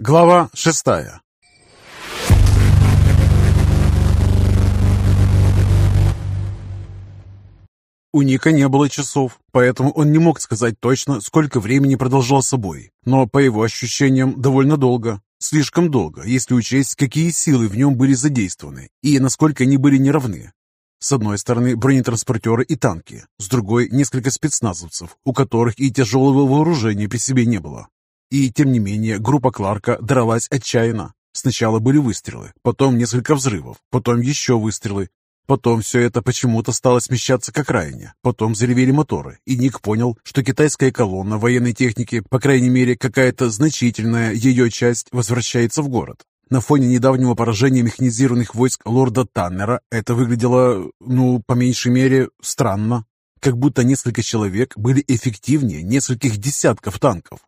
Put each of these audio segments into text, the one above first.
Глава шестая У Ника не было часов, поэтому он не мог сказать точно, сколько времени продолжался бой. Но, по его ощущениям, довольно долго. Слишком долго, если учесть, какие силы в нем были задействованы и насколько они были неравны. С одной стороны бронетранспортеры и танки, с другой несколько спецназовцев, у которых и тяжелого вооружения при себе не было. И тем не менее группа Кларка дралась отчаянно. Сначала были выстрелы, потом несколько взрывов, потом еще выстрелы. Потом все это почему-то стало смещаться к окраине. Потом заревели моторы, и Ник понял, что китайская колонна военной техники, по крайней мере какая-то значительная ее часть, возвращается в город. На фоне недавнего поражения механизированных войск лорда Таннера это выглядело, ну, по меньшей мере, странно. Как будто несколько человек были эффективнее нескольких десятков танков.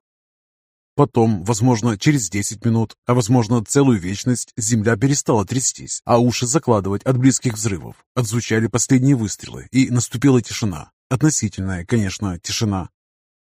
Потом, возможно, через 10 минут, а возможно целую вечность, земля перестала трястись, а уши закладывать от близких взрывов. Отзвучали последние выстрелы, и наступила тишина. Относительная, конечно, тишина.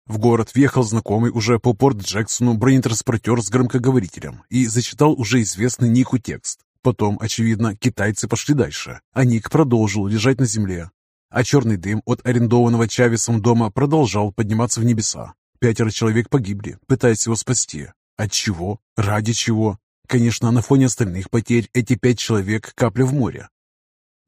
В город въехал знакомый уже по Порт-Джексону бронетранспортер с громкоговорителем и зачитал уже известный Нику текст. Потом, очевидно, китайцы пошли дальше, а Ник продолжил лежать на земле. А черный дым от арендованного Чавесом дома продолжал подниматься в небеса. Пятеро человек погибли, пытаясь его спасти. От чего? Ради чего? Конечно, на фоне остальных потерь эти пять человек капля в море.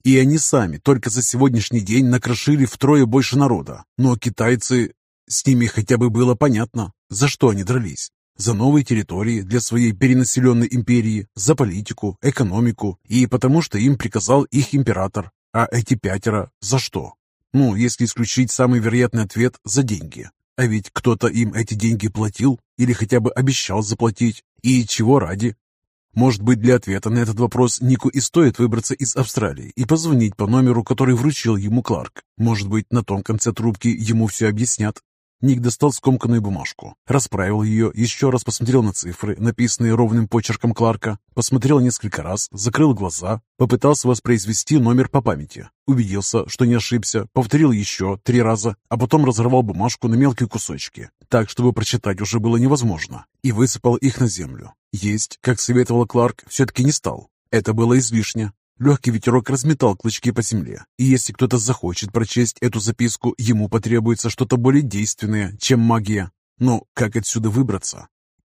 И они сами только за сегодняшний день накрошили втрое больше народа. Но китайцы... С ними хотя бы было понятно, за что они дрались. За новые территории для своей перенаселенной империи, за политику, экономику и потому, что им приказал их император. А эти пятеро за что? Ну, если исключить самый вероятный ответ – за деньги. А ведь кто-то им эти деньги платил или хотя бы обещал заплатить. И чего ради? Может быть, для ответа на этот вопрос Нику и стоит выбраться из Австралии и позвонить по номеру, который вручил ему Кларк. Может быть, на том конце трубки ему все объяснят. Ник достал скомканную бумажку, расправил ее, еще раз посмотрел на цифры, написанные ровным почерком Кларка, посмотрел несколько раз, закрыл глаза, попытался воспроизвести номер по памяти, убедился, что не ошибся, повторил еще три раза, а потом разорвал бумажку на мелкие кусочки, так, чтобы прочитать уже было невозможно, и высыпал их на землю. Есть, как советовал Кларк, все-таки не стал. Это было излишне. Легкий ветерок разметал клочки по земле, и если кто-то захочет прочесть эту записку, ему потребуется что-то более действенное, чем магия. Но как отсюда выбраться?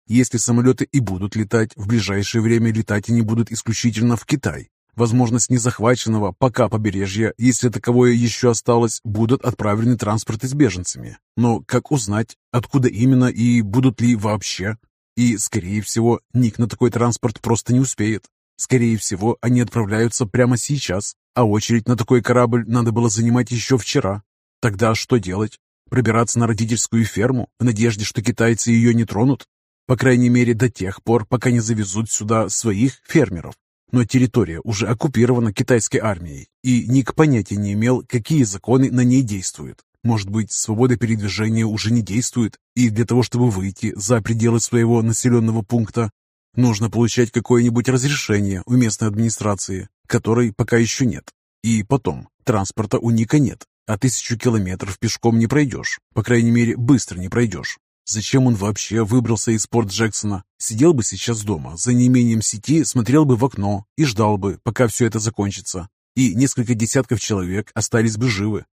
Если самолеты и будут летать, в ближайшее время летать они будут исключительно в Китай. Возможно, с незахваченного пока побережья, если таковое еще осталось, будут отправлены транспорты с беженцами. Но как узнать, откуда именно и будут ли вообще? И, скорее всего, Ник на такой транспорт просто не успеет. Скорее всего, они отправляются прямо сейчас, а очередь на такой корабль надо было занимать еще вчера. Тогда что делать? Пробираться на родительскую ферму в надежде, что китайцы ее не тронут? По крайней мере, до тех пор, пока не завезут сюда своих фермеров. Но территория уже оккупирована китайской армией, и Ник понятия не имел, какие законы на ней действуют. Может быть, свобода передвижения уже не действует, и для того, чтобы выйти за пределы своего населенного пункта, Нужно получать какое-нибудь разрешение у местной администрации, которой пока еще нет. И потом, транспорта у Ника нет, а тысячу километров пешком не пройдешь. По крайней мере, быстро не пройдешь. Зачем он вообще выбрался из порт Джексона? Сидел бы сейчас дома, за неимением сети смотрел бы в окно и ждал бы, пока все это закончится. И несколько десятков человек остались бы живы.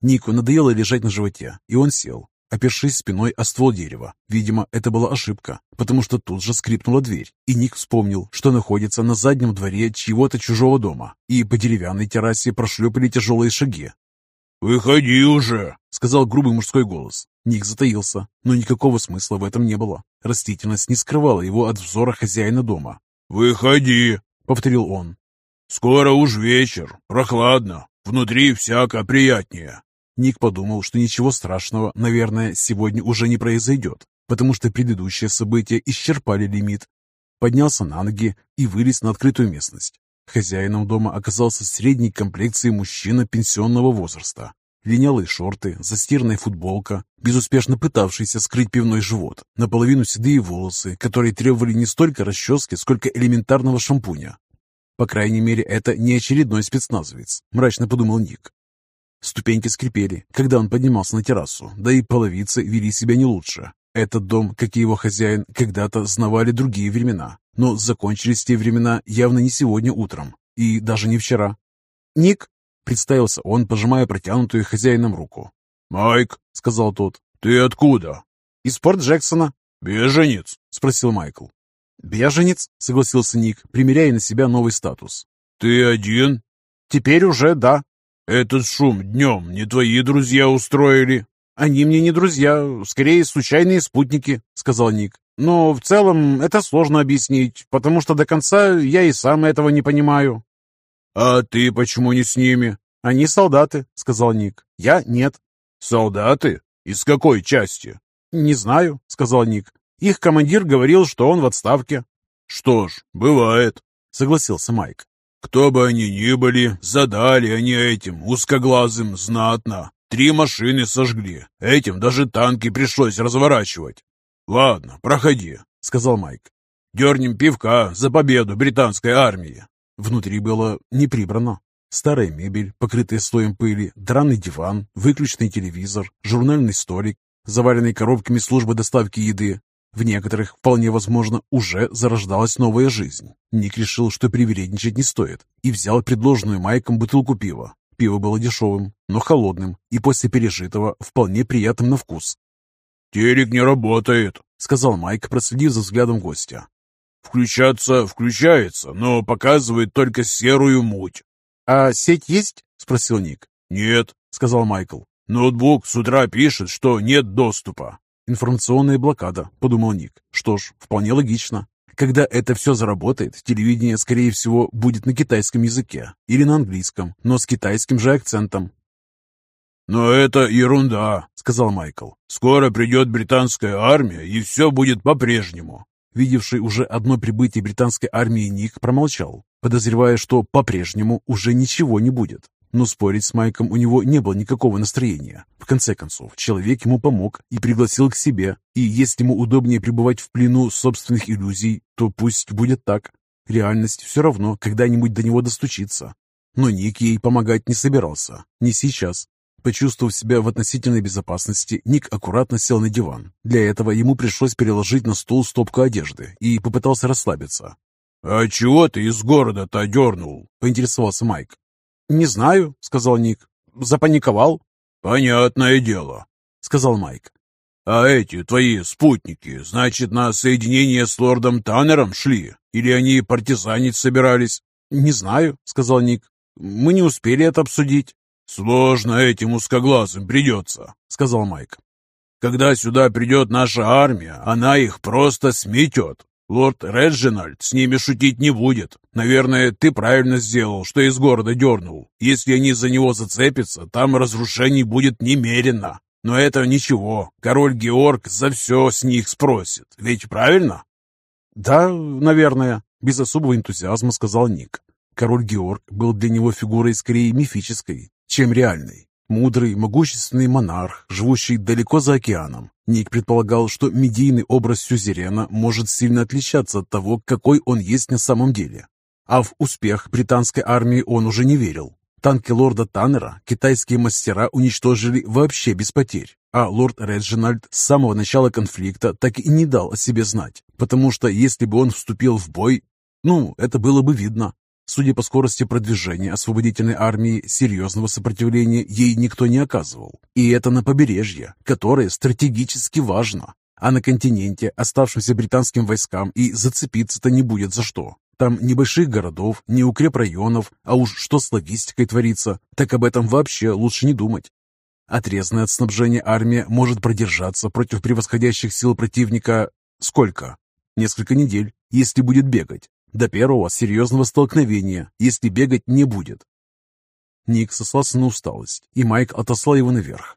Нику надоело лежать на животе, и он сел, опершись спиной о ствол дерева. Видимо, это была ошибка, потому что тут же скрипнула дверь, и Ник вспомнил, что находится на заднем дворе чьего-то чужого дома, и по деревянной террасе прошлепали тяжелые шаги. «Выходи уже!» — сказал грубый мужской голос. Ник затаился, но никакого смысла в этом не было. Растительность не скрывала его от взора хозяина дома. «Выходи!» — повторил он. «Скоро уж вечер, прохладно, внутри всяко приятнее». Ник подумал, что ничего страшного, наверное, сегодня уже не произойдет, потому что предыдущие события исчерпали лимит. Поднялся на ноги и вылез на открытую местность. Хозяином дома оказался средней комплекции мужчина пенсионного возраста. Линялые шорты, застиранная футболка, безуспешно пытавшийся скрыть пивной живот, наполовину седые волосы, которые требовали не столько расчески, сколько элементарного шампуня. По крайней мере, это не очередной спецназовец, мрачно подумал Ник. Ступеньки скрипели, когда он поднимался на террасу, да и половицы вели себя не лучше. Этот дом, как и его хозяин, когда-то знавали другие времена, но закончились те времена явно не сегодня утром и даже не вчера. «Ник», — представился он, пожимая протянутую хозяином руку. «Майк», — сказал тот, — «ты откуда?» «Из Порт Джексона». «Беженец?» — спросил Майкл. «Беженец», — согласился Ник, примеряя на себя новый статус. «Ты один?» «Теперь уже да». «Этот шум днем не твои друзья устроили?» «Они мне не друзья, скорее случайные спутники», — сказал Ник. «Но в целом это сложно объяснить, потому что до конца я и сам этого не понимаю». «А ты почему не с ними?» «Они солдаты», — сказал Ник. «Я нет». «Солдаты? Из какой части?» «Не знаю», — сказал Ник. «Их командир говорил, что он в отставке». «Что ж, бывает», — согласился Майк. «Кто бы они ни были, задали они этим узкоглазым знатно. Три машины сожгли. Этим даже танки пришлось разворачивать. Ладно, проходи, сказал Майк. Дернем пивка за победу британской армии. Внутри было не прибрано. Старая мебель, покрытая слоем пыли, драный диван, выключенный телевизор, журнальный столик, заваленный коробками службы доставки еды. В некоторых, вполне возможно, уже зарождалась новая жизнь. Ник решил, что привередничать не стоит, и взял предложенную Майком бутылку пива. Пиво было дешевым, но холодным и после пережитого вполне приятным на вкус. «Телек не работает», — сказал Майк, проследив за взглядом гостя. «Включаться включается, но показывает только серую муть». «А сеть есть?» — спросил Ник. «Нет», — сказал Майкл. «Ноутбук с утра пишет, что нет доступа». «Информационная блокада», — подумал Ник. «Что ж, вполне логично. Когда это все заработает, телевидение, скорее всего, будет на китайском языке или на английском, но с китайским же акцентом. «Но это ерунда», — сказал Майкл. «Скоро придет британская армия, и все будет по-прежнему». Видевший уже одно прибытие британской армии Ник промолчал, подозревая, что по-прежнему уже ничего не будет. Но спорить с Майком у него не было никакого настроения. В конце концов, человек ему помог и пригласил к себе, и если ему удобнее пребывать в плену собственных иллюзий, то пусть будет так. Реальность все равно когда-нибудь до него достучится. Но Ник ей помогать не собирался. Не сейчас. Почувствовав себя в относительной безопасности, Ник аккуратно сел на диван. Для этого ему пришлось переложить на стол стопку одежды и попытался расслабиться. «А чего ты из города-то дернул?» – поинтересовался Майк. «Не знаю», — сказал Ник. «Запаниковал». «Понятное дело», — сказал Майк. «А эти твои спутники, значит, на соединение с лордом Таннером шли? Или они партизанить собирались?» «Не знаю», — сказал Ник. «Мы не успели это обсудить». «Сложно этим узкоглазым придется», — сказал Майк. «Когда сюда придет наша армия, она их просто сметет. Лорд Реджинальд с ними шутить не будет. Наверное, ты правильно сделал, что из города дернул. Если они за него зацепятся, там разрушений будет немерено. Но это ничего. Король Георг за все с них спросит. Ведь правильно? Да, наверное, без особого энтузиазма сказал Ник. Король Георг был для него фигурой скорее мифической, чем реальной. Мудрый, могущественный монарх, живущий далеко за океаном. Ник предполагал, что медийный образ сюзерена может сильно отличаться от того, какой он есть на самом деле. А в успех британской армии он уже не верил. Танки лорда Таннера китайские мастера уничтожили вообще без потерь, а лорд Реджинальд с самого начала конфликта так и не дал о себе знать, потому что если бы он вступил в бой, ну, это было бы видно. Судя по скорости продвижения освободительной армии, серьезного сопротивления ей никто не оказывал. И это на побережье, которое стратегически важно. А на континенте, оставшимся британским войскам, и зацепиться-то не будет за что. Там ни больших городов, ни укрепрайонов, а уж что с логистикой творится, так об этом вообще лучше не думать. Отрезанная от снабжения армия может продержаться против превосходящих сил противника сколько? Несколько недель, если будет бегать. До первого серьезного столкновения, если бегать не будет. Ник сослался на усталость, и Майк отослал его наверх.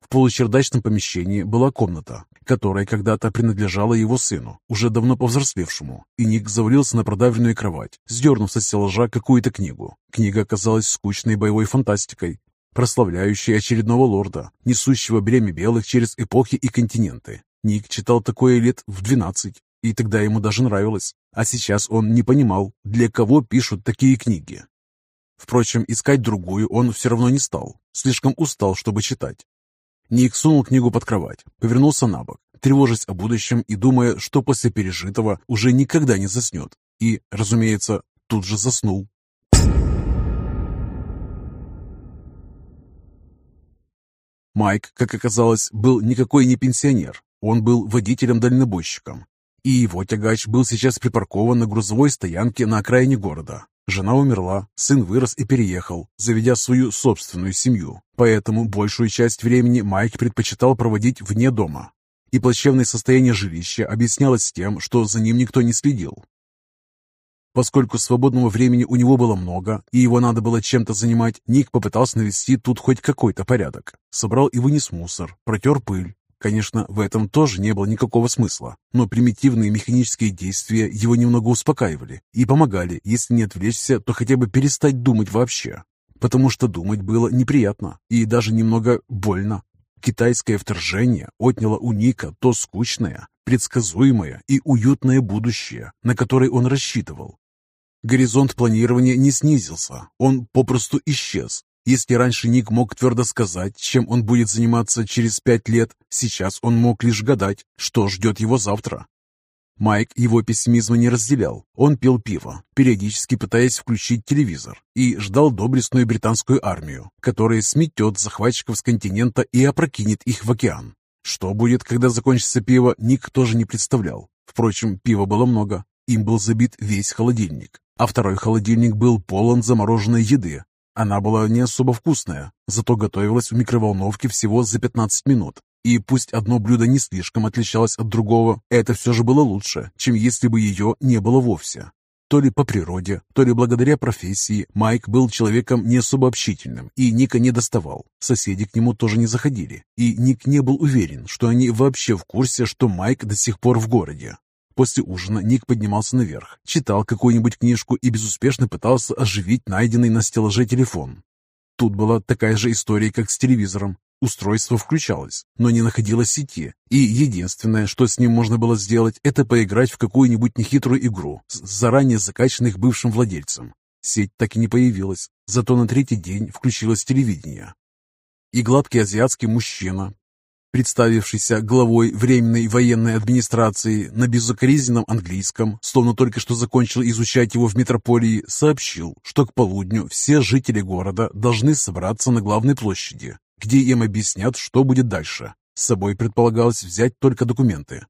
В получердачном помещении была комната, которая когда-то принадлежала его сыну, уже давно повзрослевшему, и Ник завалился на продавленную кровать, сдернув со стеллажа какую-то книгу. Книга оказалась скучной боевой фантастикой, прославляющей очередного лорда, несущего бремя белых через эпохи и континенты. Ник читал такое лет в двенадцать, и тогда ему даже нравилось. А сейчас он не понимал, для кого пишут такие книги. Впрочем, искать другую он все равно не стал. Слишком устал, чтобы читать. Ник сунул книгу под кровать, повернулся на бок, тревожась о будущем и думая, что после пережитого уже никогда не заснет. И, разумеется, тут же заснул. Майк, как оказалось, был никакой не пенсионер. Он был водителем-дальнобойщиком. И его тягач был сейчас припаркован на грузовой стоянке на окраине города. Жена умерла, сын вырос и переехал, заведя свою собственную семью. Поэтому большую часть времени Майк предпочитал проводить вне дома. И плачевное состояние жилища объяснялось тем, что за ним никто не следил. Поскольку свободного времени у него было много, и его надо было чем-то занимать, Ник попытался навести тут хоть какой-то порядок. Собрал и вынес мусор, протер пыль. Конечно, в этом тоже не было никакого смысла, но примитивные механические действия его немного успокаивали и помогали, если не отвлечься, то хотя бы перестать думать вообще. Потому что думать было неприятно и даже немного больно. Китайское вторжение отняло у Ника то скучное, предсказуемое и уютное будущее, на которое он рассчитывал. Горизонт планирования не снизился, он попросту исчез. Если раньше Ник мог твердо сказать, чем он будет заниматься через пять лет, сейчас он мог лишь гадать, что ждет его завтра. Майк его пессимизма не разделял. Он пил пиво, периодически пытаясь включить телевизор, и ждал доблестную британскую армию, которая сметет захватчиков с континента и опрокинет их в океан. Что будет, когда закончится пиво, Ник тоже не представлял. Впрочем, пива было много. Им был забит весь холодильник а второй холодильник был полон замороженной еды. Она была не особо вкусная, зато готовилась в микроволновке всего за 15 минут. И пусть одно блюдо не слишком отличалось от другого, это все же было лучше, чем если бы ее не было вовсе. То ли по природе, то ли благодаря профессии, Майк был человеком не особо общительным, и Ника не доставал. Соседи к нему тоже не заходили, и Ник не был уверен, что они вообще в курсе, что Майк до сих пор в городе. После ужина Ник поднимался наверх, читал какую-нибудь книжку и безуспешно пытался оживить найденный на стеллаже телефон. Тут была такая же история, как с телевизором. Устройство включалось, но не находило сети, и единственное, что с ним можно было сделать, это поиграть в какую-нибудь нехитрую игру заранее закачанных бывшим владельцем. Сеть так и не появилась, зато на третий день включилось телевидение. И гладкий азиатский мужчина представившийся главой Временной военной администрации на безукоризненном английском, словно только что закончил изучать его в метрополии, сообщил, что к полудню все жители города должны собраться на главной площади, где им объяснят, что будет дальше. С собой предполагалось взять только документы.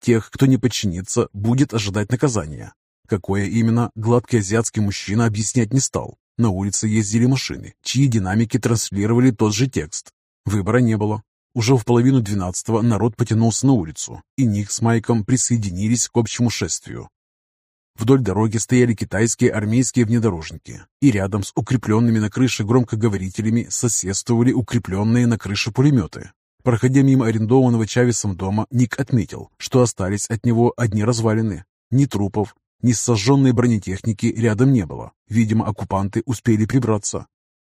Тех, кто не подчинится, будет ожидать наказания. Какое именно, гладкий азиатский мужчина объяснять не стал. На улице ездили машины, чьи динамики транслировали тот же текст. Выбора не было. Уже в половину двенадцатого народ потянулся на улицу, и Ник с Майком присоединились к общему шествию. Вдоль дороги стояли китайские армейские внедорожники, и рядом с укрепленными на крыше громкоговорителями соседствовали укрепленные на крыше пулеметы. Проходя мимо арендованного Чавесом дома, Ник отметил, что остались от него одни развалины. Ни трупов, ни сожженной бронетехники рядом не было. Видимо, оккупанты успели прибраться.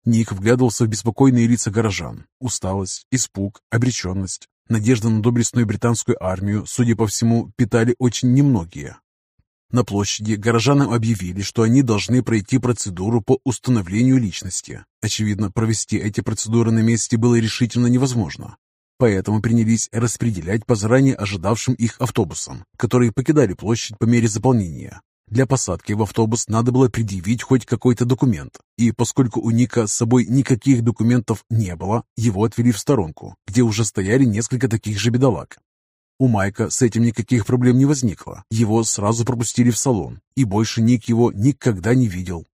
Ник вглядывался в беспокойные лица горожан. Усталость, испуг, обреченность. Надежда на доблестную британскую армию, судя по всему, питали очень немногие. На площади горожанам объявили, что они должны пройти процедуру по установлению личности. Очевидно, провести эти процедуры на месте было решительно невозможно. Поэтому принялись распределять по заранее ожидавшим их автобусам, которые покидали площадь по мере заполнения. Для посадки в автобус надо было предъявить хоть какой-то документ, и поскольку у Ника с собой никаких документов не было, его отвели в сторонку, где уже стояли несколько таких же бедолаг. У Майка с этим никаких проблем не возникло, его сразу пропустили в салон, и больше Ник его никогда не видел.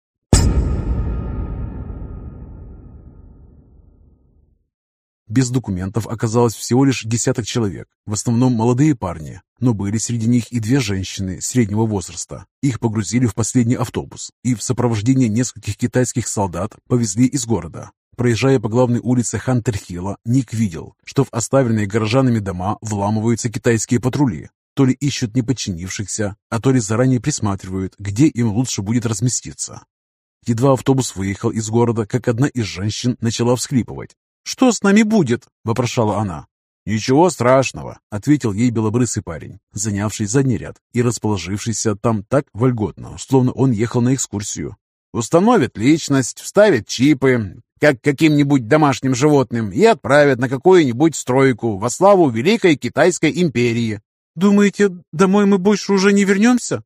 Без документов оказалось всего лишь десяток человек, в основном молодые парни, но были среди них и две женщины среднего возраста. Их погрузили в последний автобус и в сопровождении нескольких китайских солдат повезли из города. Проезжая по главной улице Хантерхилла, Ник видел, что в оставленные горожанами дома вламываются китайские патрули. То ли ищут неподчинившихся, а то ли заранее присматривают, где им лучше будет разместиться. Едва автобус выехал из города, как одна из женщин начала всхлипывать. «Что с нами будет?» – вопрошала она. «Ничего страшного», — ответил ей белобрысый парень, занявший задний ряд и расположившийся там так вольготно, словно он ехал на экскурсию. Установят личность, вставят чипы, как каким-нибудь домашним животным, и отправят на какую-нибудь стройку во славу Великой Китайской империи. Думаете, домой мы больше уже не вернемся?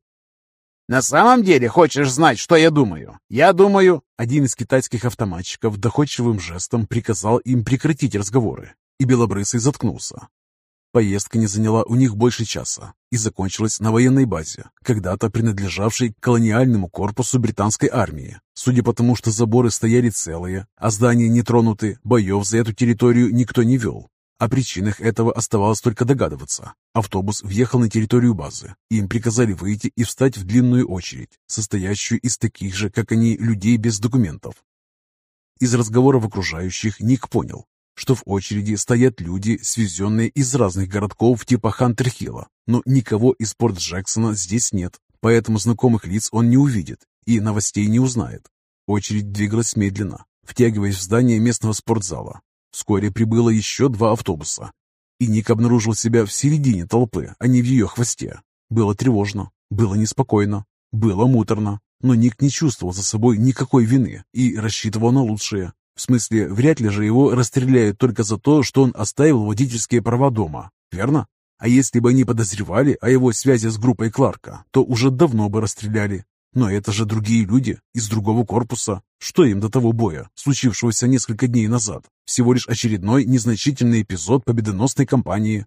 На самом деле, хочешь знать, что я думаю? Я думаю...» Один из китайских автоматчиков доходчивым жестом приказал им прекратить разговоры, и Белобрысый заткнулся. Поездка не заняла у них больше часа и закончилась на военной базе, когда-то принадлежавшей колониальному корпусу британской армии. Судя по тому, что заборы стояли целые, а здания не тронуты, боев за эту территорию никто не вел. О причинах этого оставалось только догадываться. Автобус въехал на территорию базы. Им приказали выйти и встать в длинную очередь, состоящую из таких же, как они, людей без документов. Из разговоров окружающих Ник понял, что в очереди стоят люди, свезенные из разных городков типа Хантерхилла, но никого из Порт Джексона здесь нет, поэтому знакомых лиц он не увидит и новостей не узнает. Очередь двигалась медленно, втягиваясь в здание местного спортзала, Вскоре прибыло еще два автобуса, и Ник обнаружил себя в середине толпы, а не в ее хвосте. Было тревожно, было неспокойно, было муторно, но Ник не чувствовал за собой никакой вины и рассчитывал на лучшее. В смысле, вряд ли же его расстреляют только за то, что он оставил водительские права дома, верно? А если бы они подозревали о его связи с группой Кларка, то уже давно бы расстреляли. Но это же другие люди, из другого корпуса. Что им до того боя, случившегося несколько дней назад? Всего лишь очередной незначительный эпизод победоносной кампании.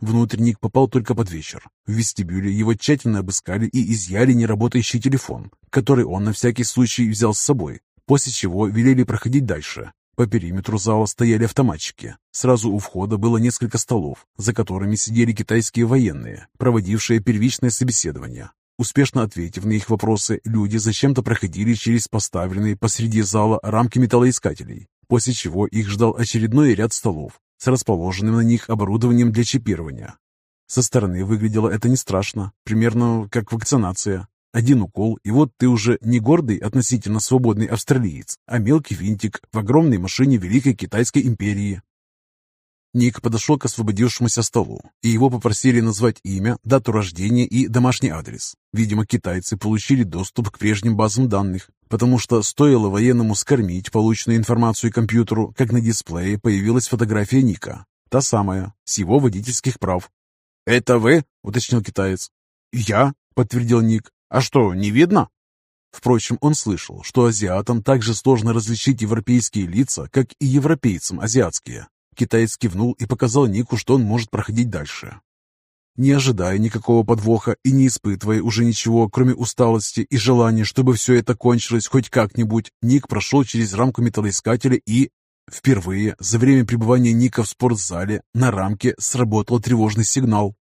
Внутрь Ник попал только под вечер. В вестибюле его тщательно обыскали и изъяли неработающий телефон, который он на всякий случай взял с собой, после чего велели проходить дальше. По периметру зала стояли автоматчики. Сразу у входа было несколько столов, за которыми сидели китайские военные, проводившие первичное собеседование. Успешно ответив на их вопросы, люди зачем-то проходили через поставленные посреди зала рамки металлоискателей, после чего их ждал очередной ряд столов с расположенным на них оборудованием для чипирования. Со стороны выглядело это не страшно, примерно как вакцинация. Один укол, и вот ты уже не гордый относительно свободный австралиец, а мелкий винтик в огромной машине Великой Китайской империи, Ник подошел к освободившемуся столу, и его попросили назвать имя, дату рождения и домашний адрес. Видимо, китайцы получили доступ к прежним базам данных, потому что стоило военному скормить полученную информацию компьютеру, как на дисплее появилась фотография Ника. Та самая, с его водительских прав. «Это вы?» — уточнил китаец. «Я?» — подтвердил Ник. «А что, не видно?» Впрочем, он слышал, что азиатам также сложно различить европейские лица, как и европейцам азиатские. Китаец кивнул и показал Нику, что он может проходить дальше. Не ожидая никакого подвоха и не испытывая уже ничего, кроме усталости и желания, чтобы все это кончилось хоть как-нибудь, Ник прошел через рамку металлоискателя и... Впервые за время пребывания Ника в спортзале на рамке сработал тревожный сигнал.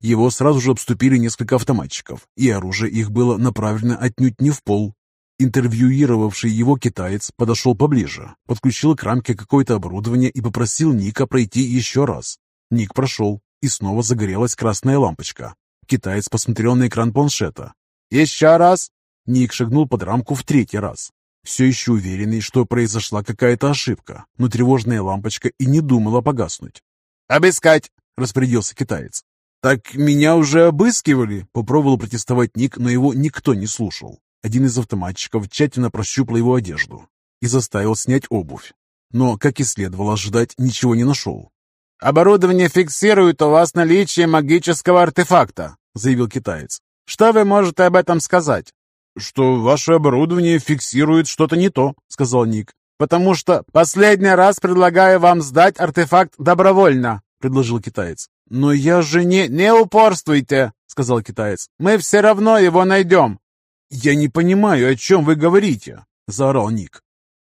Его сразу же обступили несколько автоматчиков, и оружие их было направлено отнюдь не в пол, Интервьюировавший его китаец подошел поближе, подключил к рамке какое-то оборудование и попросил Ника пройти еще раз. Ник прошел, и снова загорелась красная лампочка. Китаец посмотрел на экран планшета. «Еще раз!» Ник шагнул под рамку в третий раз. Все еще уверенный, что произошла какая-то ошибка, но тревожная лампочка и не думала погаснуть. «Обыскать!» — распорядился китаец. «Так меня уже обыскивали!» — попробовал протестовать Ник, но его никто не слушал. Один из автоматчиков тщательно прощупал его одежду и заставил снять обувь. Но, как и следовало ожидать, ничего не нашел. «Оборудование фиксирует у вас наличие магического артефакта», — заявил китаец. «Что вы можете об этом сказать?» «Что ваше оборудование фиксирует что-то не то», — сказал Ник. «Потому что последний раз предлагаю вам сдать артефакт добровольно», — предложил китаец. «Но я же не...» «Не упорствуйте», — сказал китаец. «Мы все равно его найдем. «Я не понимаю, о чем вы говорите!» – заорал Ник.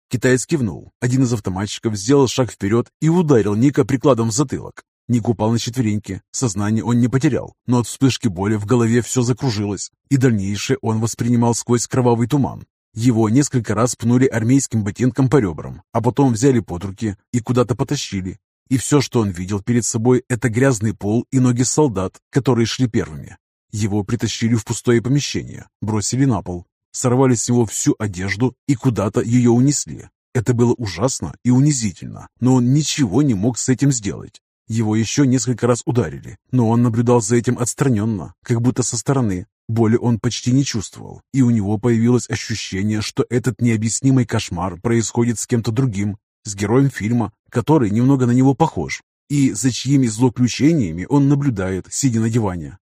Китаец кивнул. Один из автоматчиков сделал шаг вперед и ударил Ника прикладом в затылок. Ник упал на четвереньки. Сознание он не потерял, но от вспышки боли в голове все закружилось, и дальнейшее он воспринимал сквозь кровавый туман. Его несколько раз пнули армейским ботинком по ребрам, а потом взяли под руки и куда-то потащили. И все, что он видел перед собой, это грязный пол и ноги солдат, которые шли первыми. Его притащили в пустое помещение, бросили на пол, сорвали с него всю одежду и куда-то ее унесли. Это было ужасно и унизительно, но он ничего не мог с этим сделать. Его еще несколько раз ударили, но он наблюдал за этим отстраненно, как будто со стороны. Боли он почти не чувствовал, и у него появилось ощущение, что этот необъяснимый кошмар происходит с кем-то другим, с героем фильма, который немного на него похож, и за чьими злоключениями он наблюдает, сидя на диване.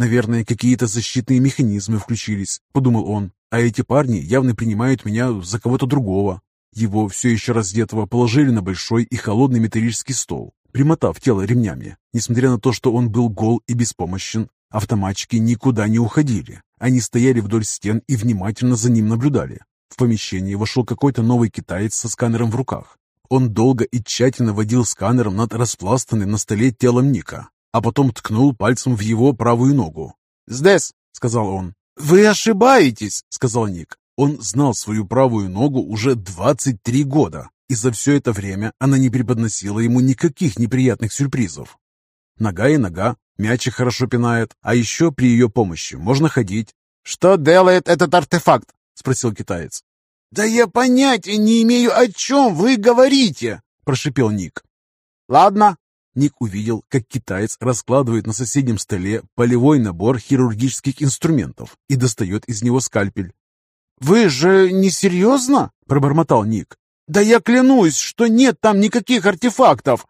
«Наверное, какие-то защитные механизмы включились», — подумал он, «а эти парни явно принимают меня за кого-то другого». Его все еще раздетого положили на большой и холодный металлический стол, примотав тело ремнями. Несмотря на то, что он был гол и беспомощен, автоматчики никуда не уходили. Они стояли вдоль стен и внимательно за ним наблюдали. В помещение вошел какой-то новый китаец со сканером в руках. Он долго и тщательно водил сканером над распластанным на столе телом Ника, а потом ткнул пальцем в его правую ногу. «Здесь!» — сказал он. «Вы ошибаетесь!» — сказал Ник. Он знал свою правую ногу уже 23 года, и за все это время она не преподносила ему никаких неприятных сюрпризов. Нога и нога, мячик хорошо пинает, а еще при ее помощи можно ходить. «Что делает этот артефакт?» — спросил китаец. «Да я понятия не имею, о чем вы говорите!» – прошипел Ник. «Ладно». Ник увидел, как китаец раскладывает на соседнем столе полевой набор хирургических инструментов и достает из него скальпель. «Вы же не серьезно?» – пробормотал Ник. «Да я клянусь, что нет там никаких артефактов!»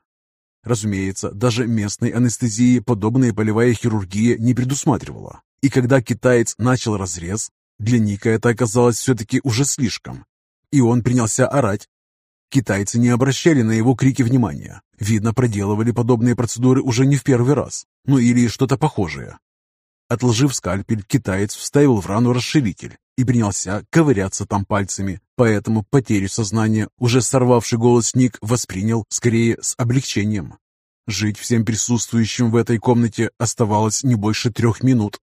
Разумеется, даже местной анестезии подобная полевая хирургия не предусматривала. И когда китаец начал разрез, для Ника это оказалось все-таки уже слишком, и он принялся орать. Китайцы не обращали на его крики внимания. Видно, проделывали подобные процедуры уже не в первый раз, ну или что-то похожее. Отложив скальпель, китаец вставил в рану расширитель и принялся ковыряться там пальцами, поэтому потерю сознания, уже сорвавший голос Ник, воспринял скорее с облегчением. Жить всем присутствующим в этой комнате оставалось не больше трех минут.